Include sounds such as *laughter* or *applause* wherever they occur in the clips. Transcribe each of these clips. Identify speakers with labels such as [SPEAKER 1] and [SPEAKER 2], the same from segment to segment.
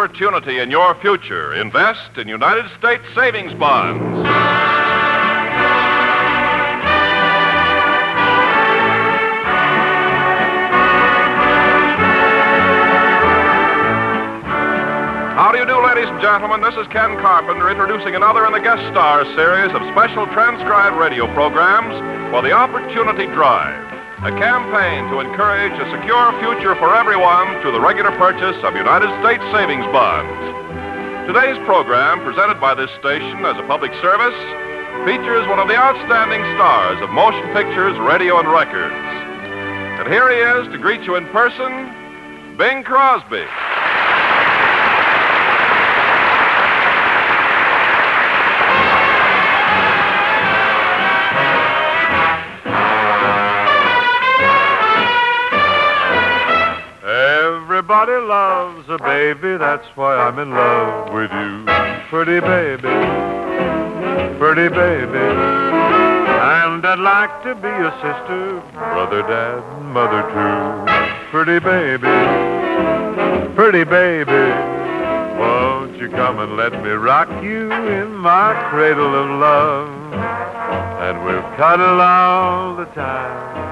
[SPEAKER 1] opportunity in your future. Invest in United States savings bonds. How do you do, ladies and gentlemen? This is Ken Carpenter introducing another in the guest star series of special transcribed radio programs for the Opportunity Drive, a campaign to encourage a secure future for everyone through the regular purchase of United States savings bonds. Today's program, presented by this station as a public service, features one of the outstanding stars of motion pictures, radio, and records. And here he is to greet you in person, Bing Crosby.
[SPEAKER 2] Everybody loves a baby, that's why I'm in love with you. Pretty baby, pretty baby. And I'd like to be your sister, brother, dad, mother, too. Pretty baby, pretty baby. Won't you come and let me rock you in my cradle of love? And we'll cuddle all the time.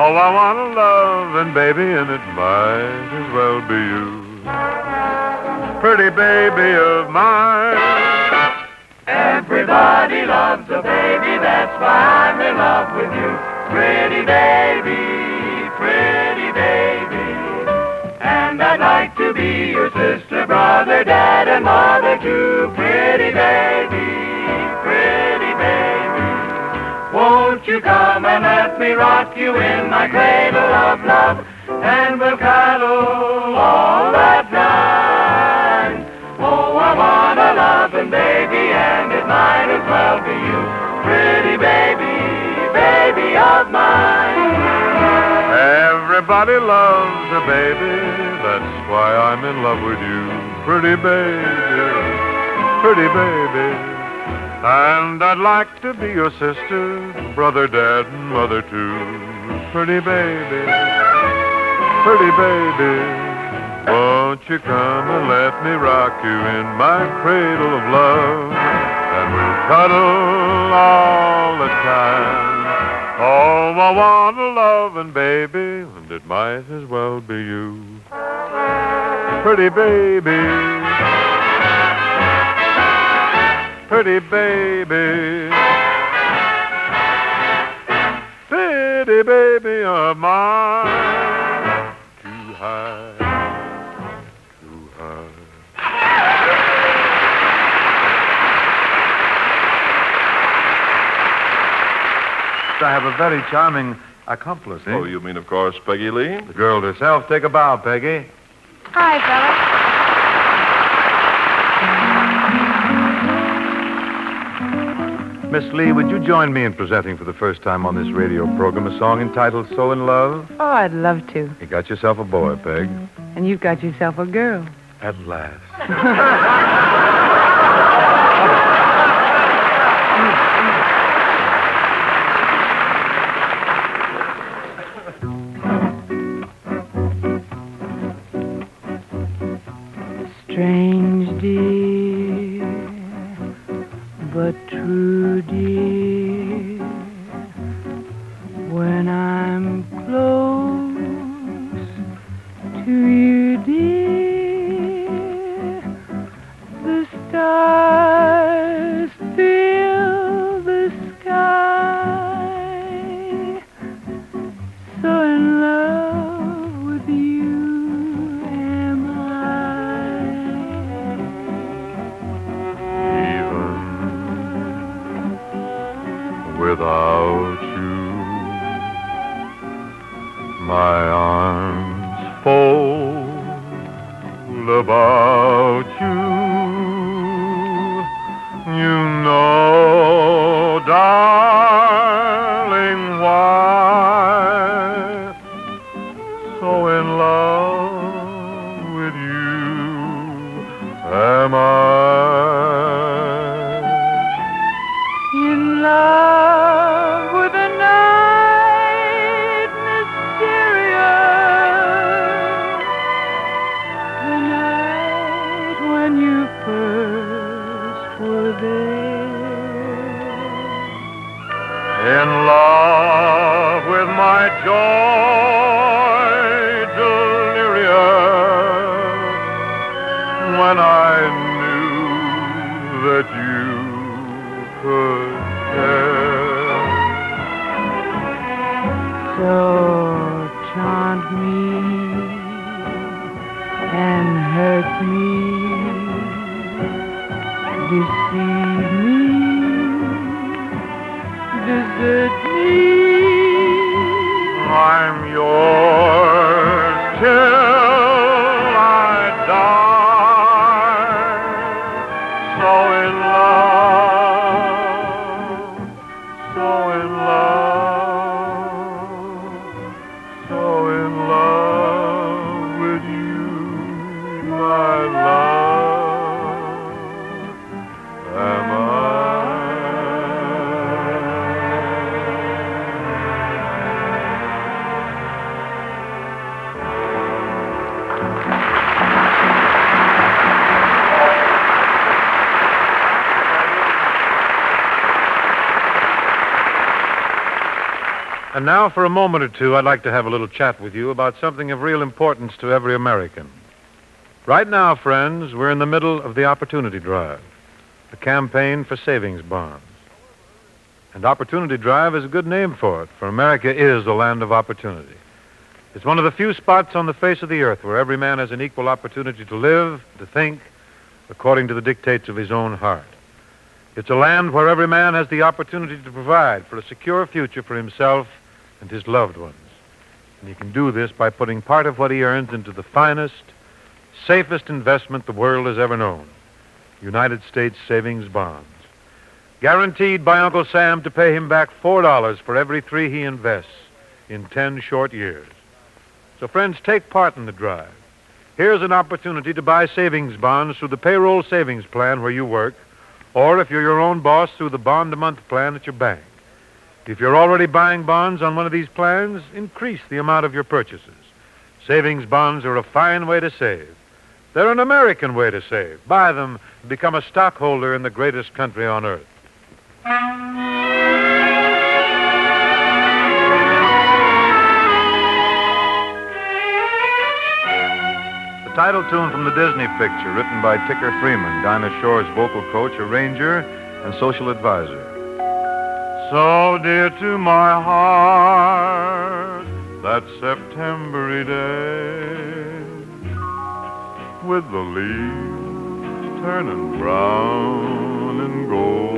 [SPEAKER 2] Oh, I want to love, and baby, and it might as well be you. Pretty baby of mine.
[SPEAKER 3] Everybody loves a baby, that's why I'm in love with you. Pretty baby, pretty baby. And I'd like to be your sister, brother, dad, and mother too. Pretty baby, come and let me rock you in my cradle of love? And we'll cuddle all that night. Oh, I want a loving baby, and it might as well be you. Pretty baby, baby of mine.
[SPEAKER 2] Everybody loves a baby, that's why I'm in love with you. Pretty baby, pretty baby. And I'd like to be your sister, brother, dad, and mother, too. Pretty baby, pretty baby. Won't you come and let me rock you in my cradle of love? And we'll cuddle all the time. Oh, I want a loving baby, and it might as well be you. Pretty baby pretty baby. Pretty baby of mine. Too high, too high. I have a very charming accomplice, eh?
[SPEAKER 1] Oh, you mean, of course, Peggy Lee?
[SPEAKER 2] The girl herself. Take a bow, Peggy.
[SPEAKER 4] Hi, fella.
[SPEAKER 2] Miss Lee, would you join me in presenting for the first time on this radio program a song entitled So in Love?
[SPEAKER 4] Oh, I'd love to.
[SPEAKER 2] You got yourself a boy, Peg.
[SPEAKER 4] And you've got yourself a girl.
[SPEAKER 2] At last. *laughs*
[SPEAKER 4] Strange, dear, but true, am
[SPEAKER 2] I. that
[SPEAKER 4] And
[SPEAKER 2] now, for a moment or two, I'd like to have a little chat with you about something of real importance to every American. Right now, friends, we're in the middle of the Opportunity Drive, the campaign for savings bonds. And Opportunity Drive is a good name for it, for America is a land of opportunity. It's one of the few spots on the face of the earth where every man has an equal opportunity to live, to think, according to the dictates of his own heart. It's a land where every man has the opportunity to provide for a secure future for himself and his loved ones. And he can do this by putting part of what he earns into the finest, safest investment the world has ever known United States savings bonds. Guaranteed by Uncle Sam to pay him back $4 for every three he invests in 10 short years. So, friends, take part in the drive. Here's an opportunity to buy savings bonds through the payroll savings plan where you work, or if you're your own boss, through the bond a month plan at your bank. If you're already buying bonds on one of these plans, increase the amount of your purchases. Savings bonds are a fine way to save. They're an American way to save. Buy them and become a stockholder in the greatest country on earth. The title tune from the Disney picture, written by Ticker Freeman, Dinah Shore's vocal coach, arranger, and social advisor. So dear to my heart, that September day, with the leaves turning brown and gold.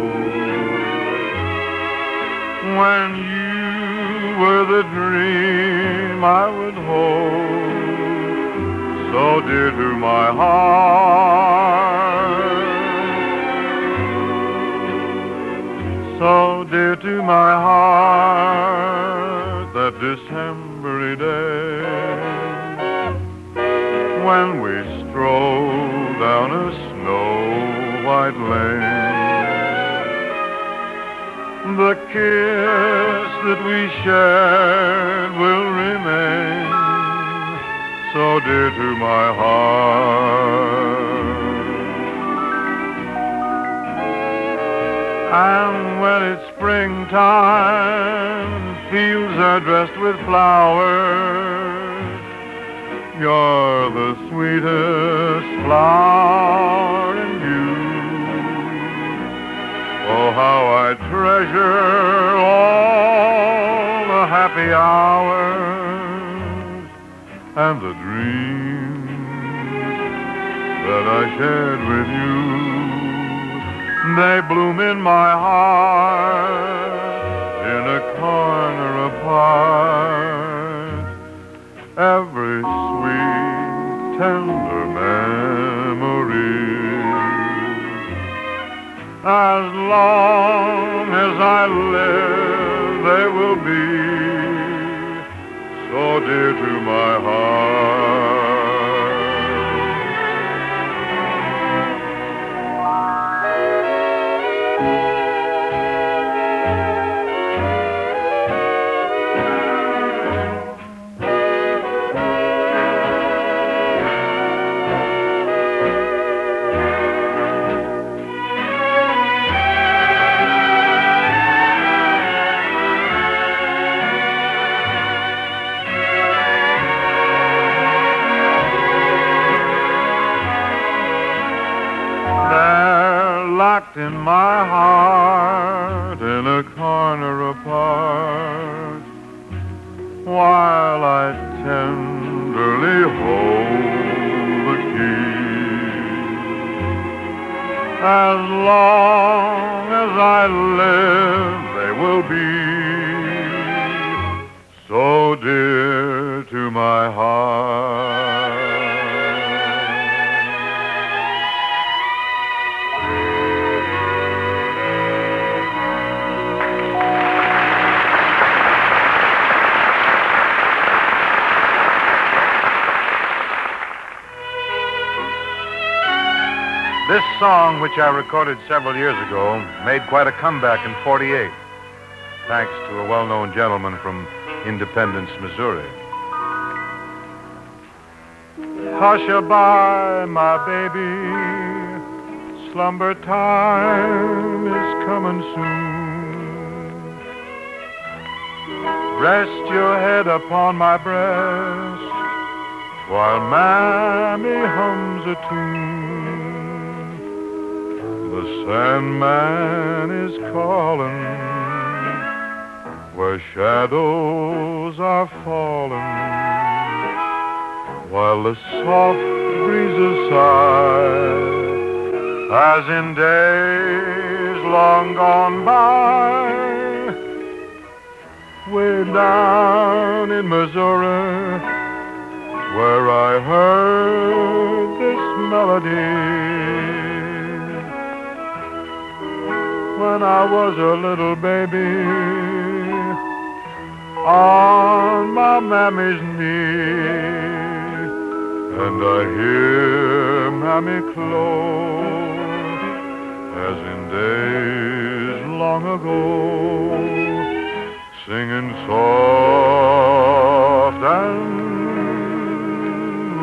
[SPEAKER 2] When you were the dream I would hold, so dear to my heart. Dear to my heart that Decembery day when we stroll down a snow white lane. The kiss that we shared will remain so dear to my heart. And when it's springtime, fields are dressed with flowers. You're the sweetest flower in view. Oh, how I treasure all the happy hours and the dreams that I shared with you. They bloom in my heart in a corner apart. Every sweet, tender memory. As long as I live, they will be so dear to my heart. In my heart in a corner apart while I tenderly hold the key. As long as I live, they will be so dear to my heart. Song, which I recorded several years ago, made quite a comeback in 48, thanks to a well known gentleman from Independence, Missouri. Hush-a-bye, my baby, slumber time is coming soon. Rest your head upon my breast while Mammy hums a tune. The Sandman is calling where shadows are falling while the soft breezes sigh as in days long gone by. Way down in Missouri where I heard this melody when I was a little baby on my mammy's knee. And I hear mammy close as in days long ago, singing soft and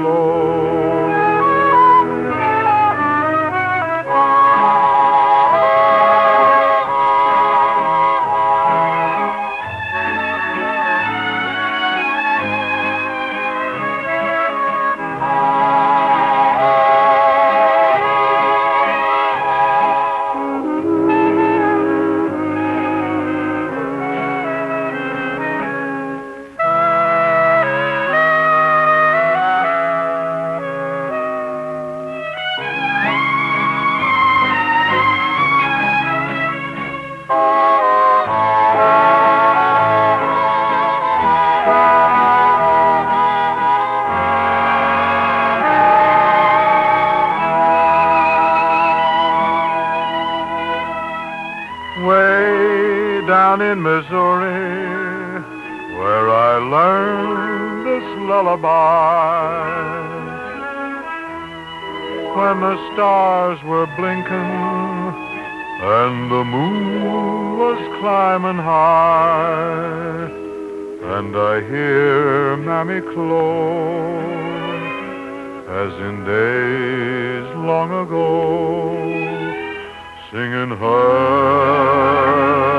[SPEAKER 2] low. Down in Missouri, where I learned this lullaby. When the stars were blinking and the moon was climbing high, and I hear Mammy close as in days long ago singing hush,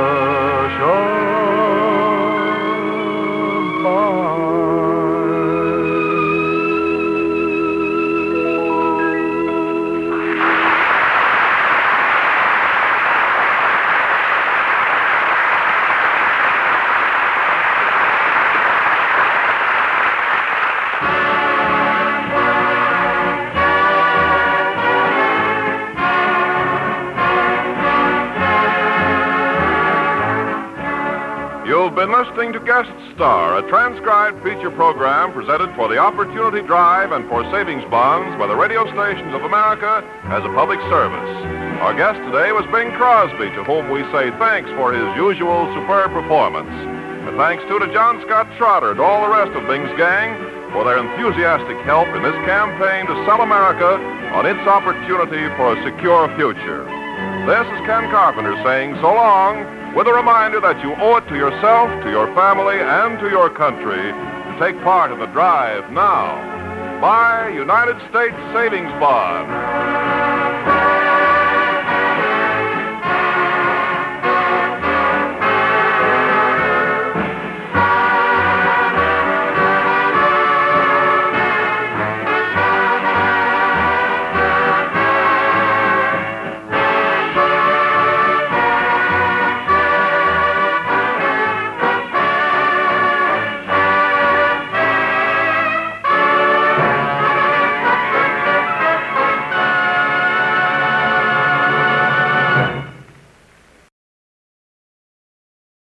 [SPEAKER 1] been listening to Guest Star, a transcribed feature program presented for the Opportunity Drive and for savings bonds by the radio stations of America as a public service. Our guest today was Bing Crosby, to whom we say thanks for his usual superb performance. And thanks too to John Scott Trotter and all the rest of Bing's gang for their enthusiastic help in this campaign to sell America on its opportunity for a secure future. This is Ken Carpenter saying so long with a reminder that you owe it to yourself, to your family, and to your country to take part in the drive now. Buy United States Savings Bond.